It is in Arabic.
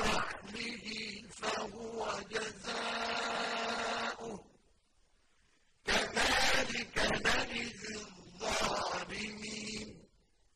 رَحْلِهِ فَهُوَ جَزَاؤُهُ ۚ. كَذَٰلِكَ نَجْزِي